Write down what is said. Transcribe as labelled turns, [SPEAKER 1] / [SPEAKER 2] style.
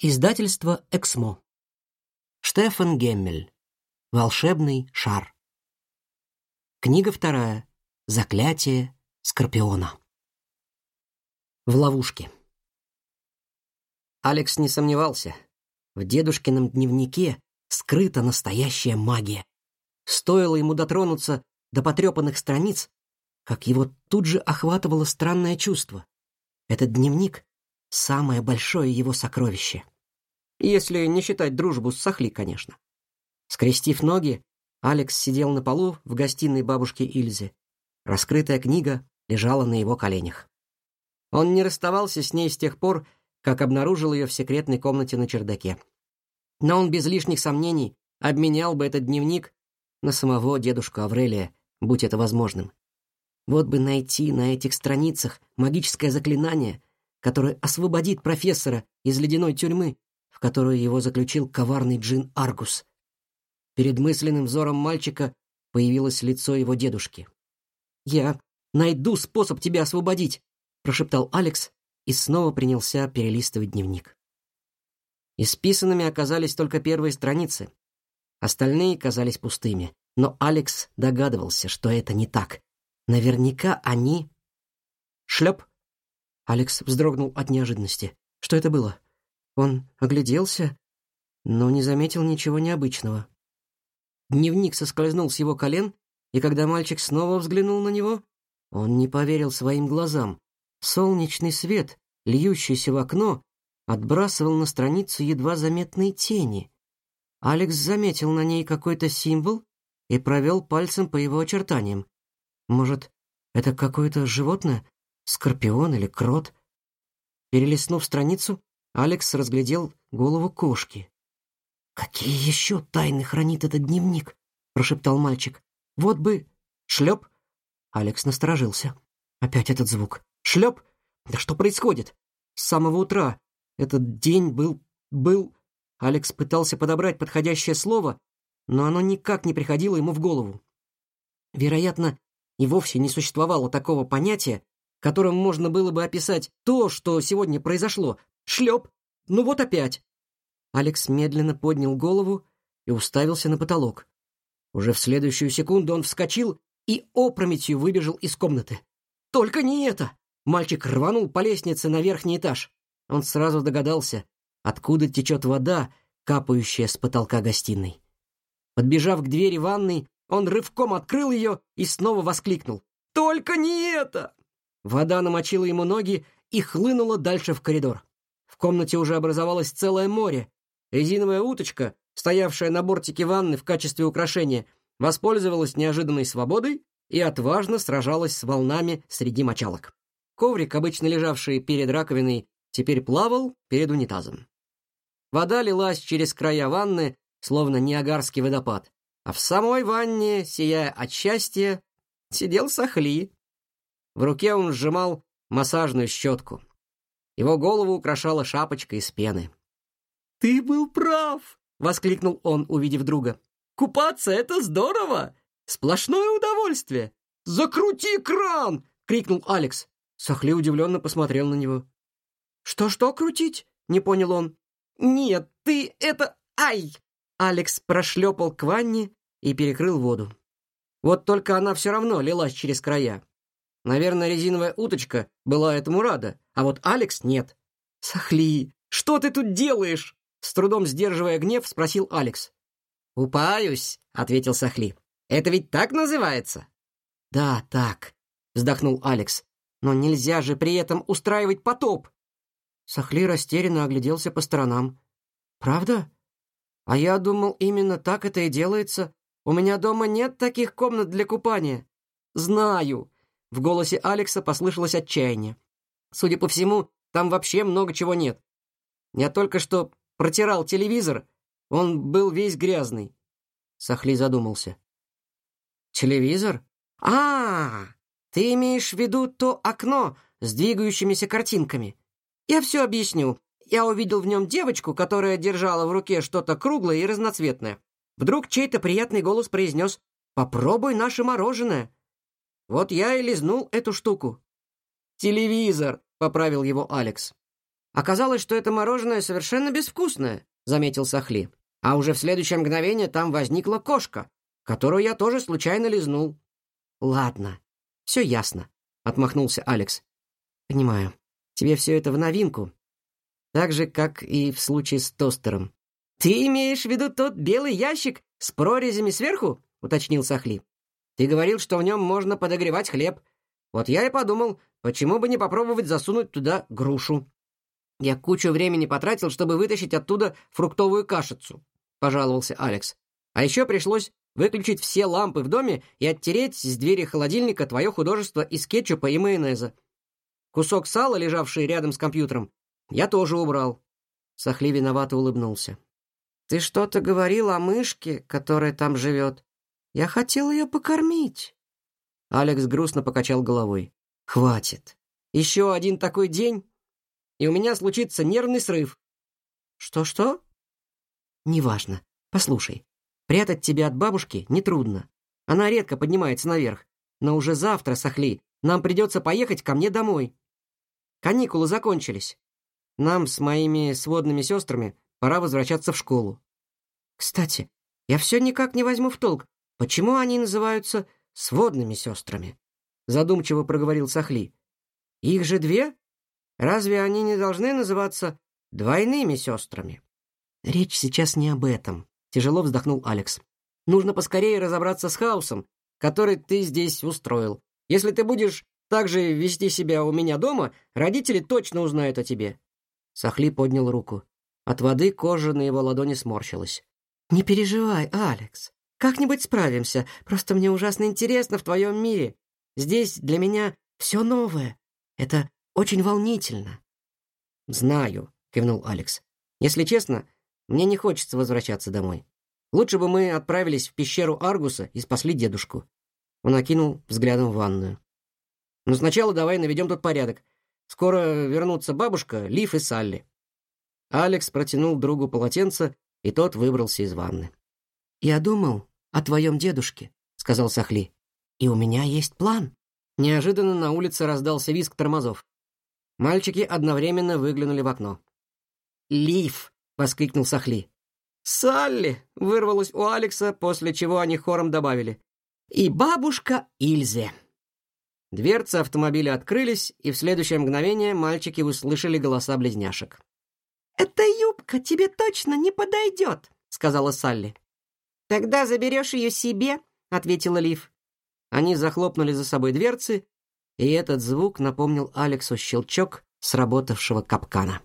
[SPEAKER 1] Издательство «Эксмо». Штефан Геммель. Волшебный шар. Книга вторая. Заклятие Скорпиона. В ловушке. Алекс не сомневался. В дедушкином дневнике скрыта настоящая магия. Стоило ему дотронуться до потрепанных страниц, как его тут же охватывало странное чувство. Этот дневник — самое большое его сокровище. Если не считать дружбу с Сахли, конечно. Скрестив ноги, Алекс сидел на полу в гостиной бабушки Ильзы. Раскрытая книга лежала на его коленях. Он не расставался с ней с тех пор, как обнаружил ее в секретной комнате на чердаке. Но он без лишних сомнений обменял бы этот дневник на самого дедушку Аврелия, будь это возможным. Вот бы найти на этих страницах магическое заклинание, которое освободит профессора из ледяной тюрьмы, в которую его заключил коварный джин Аргус. Перед мысленным взором мальчика появилось лицо его дедушки. «Я найду способ тебя освободить», — прошептал Алекс и снова принялся перелистывать дневник. Исписанными оказались только первые страницы. Остальные казались пустыми, но Алекс догадывался, что это не так. Наверняка они... Шлеп! Алекс вздрогнул от неожиданности. Что это было? Он огляделся, но не заметил ничего необычного. Дневник соскользнул с его колен, и когда мальчик снова взглянул на него, он не поверил своим глазам. Солнечный свет, льющийся в окно, отбрасывал на страницу едва заметные тени. Алекс заметил на ней какой-то символ и провел пальцем по его очертаниям. Может, это какое-то животное? Скорпион или крот? Перелистнув страницу, Алекс разглядел голову кошки. «Какие еще тайны хранит этот дневник?» — прошептал мальчик. «Вот бы...» «Шлеп!» Алекс насторожился. Опять этот звук. «Шлеп! Да что происходит? С самого утра. Этот день был... был...» Алекс пытался подобрать подходящее слово, но оно никак не приходило ему в голову. Вероятно, и вовсе не существовало такого понятия, которым можно было бы описать то, что сегодня произошло. Шлеп! Ну вот опять! Алекс медленно поднял голову и уставился на потолок. Уже в следующую секунду он вскочил и опрометью выбежал из комнаты. «Только не это!» Мальчик рванул по лестнице на верхний этаж. Он сразу догадался, откуда течет вода, капающая с потолка гостиной. Подбежав к двери ванной, он рывком открыл ее и снова воскликнул. «Только не это!» Вода намочила ему ноги и хлынула дальше в коридор. В комнате уже образовалось целое море. Резиновая уточка, стоявшая на бортике ванны в качестве украшения, воспользовалась неожиданной свободой и отважно сражалась с волнами среди мочалок. Коврик, обычно лежавший перед раковиной, теперь плавал перед унитазом. Вода лилась через края ванны, словно Ниагарский водопад, а в самой ванне, сияя от счастья, сидел Сахли. В руке он сжимал массажную щетку. Его голову украшала шапочка из пены. «Ты был прав!» — воскликнул он, увидев друга. «Купаться — это здорово! Сплошное удовольствие! Закрути кран!» — крикнул Алекс. Сахли удивленно посмотрел на него. «Что-что крутить?» — не понял он. «Нет, ты это... Ай!» Алекс прошлепал к ванне и перекрыл воду. Вот только она все равно лилась через края. Наверное, резиновая уточка была этому рада, а вот Алекс нет. «Сахли, что ты тут делаешь?» С трудом сдерживая гнев, спросил Алекс. «Упаюсь», — ответил Сахли. «Это ведь так называется?» «Да, так», — вздохнул Алекс. «Но нельзя же при этом устраивать потоп!» Сахли растерянно огляделся по сторонам. «Правда? А я думал, именно так это и делается. У меня дома нет таких комнат для купания». «Знаю!» В голосе Алекса послышалось отчаяние. «Судя по всему, там вообще много чего нет. Я только что протирал телевизор, он был весь грязный». Сахли задумался. «Телевизор? А, -а, а Ты имеешь в виду то окно с двигающимися картинками? Я все объясню. Я увидел в нем девочку, которая держала в руке что-то круглое и разноцветное. Вдруг чей-то приятный голос произнес «Попробуй наше мороженое». Вот я и лизнул эту штуку. «Телевизор», — поправил его Алекс. Оказалось, что это мороженое совершенно безвкусное, заметил Сахли. А уже в следующее мгновение там возникла кошка, которую я тоже случайно лизнул. Ладно, все ясно, отмахнулся Алекс. Понимаю. Тебе все это в новинку. Так же, как и в случае с тостером. Ты имеешь в виду тот белый ящик с прорезями сверху? уточнил Сахли. Ты говорил, что в нем можно подогревать хлеб. Вот я и подумал, почему бы не попробовать засунуть туда грушу. Я кучу времени потратил, чтобы вытащить оттуда фруктовую кашицу, пожаловался Алекс. А еще пришлось выключить все лампы в доме и оттереть с двери холодильника твое художество из кетчупа и майонеза. Кусок сала, лежавший рядом с компьютером, я тоже убрал. Сахли виновато улыбнулся. Ты что-то говорил о мышке, которая там живет. Я хотел ее покормить. Алекс грустно покачал головой. Хватит. Еще один такой день, и у меня случится нервный срыв. Что-что? Неважно. Послушай, прятать тебя от бабушки нетрудно. Она редко поднимается наверх. Но уже завтра, Сахли, нам придется поехать ко мне домой. Каникулы закончились. Нам с моими сводными сестрами пора возвращаться в школу. Кстати, я все никак не возьму в толк, почему они называются сводными сестрами. Задумчиво проговорил Сахли. Их же две? Разве они не должны называться двойными сестрами? Речь сейчас не об этом, тяжело вздохнул Алекс. Нужно поскорее разобраться с хаосом, который ты здесь устроил. Если ты будешь так же вести себя у меня дома, родители точно узнают о тебе. Сахли поднял руку. От воды кожа на его ладони сморщилась. Не переживай, Алекс. Как-нибудь справимся. Просто мне ужасно интересно в твоем мире. Здесь для меня все новое. Это очень волнительно. Знаю, кивнул Алекс. Если честно, мне не хочется возвращаться домой. Лучше бы мы отправились в пещеру Аргуса и спасли дедушку. Он окинул взглядом в ванную. Но сначала давай наведем тут порядок. Скоро вернутся бабушка, Лив и Салли. Алекс протянул другу полотенце, и тот выбрался из ванны. Я думал о твоем дедушке, сказал Сахли. И у меня есть план. Неожиданно на улице раздался визг тормозов. Мальчики одновременно выглянули в окно. «Лив!» — воскликнул Сахли. «Салли!» — вырвалось у Алекса, после чего они хором добавили. «И бабушка Ильзе!» Дверцы автомобиля открылись, и в следующее мгновение мальчики услышали голоса близняшек. «Эта юбка тебе точно не подойдет», — сказала Салли. «Тогда заберешь ее себе», — ответила Лив. Они захлопнули за собой дверцы, и этот звук напомнил Алексу щелчок сработавшего капкана.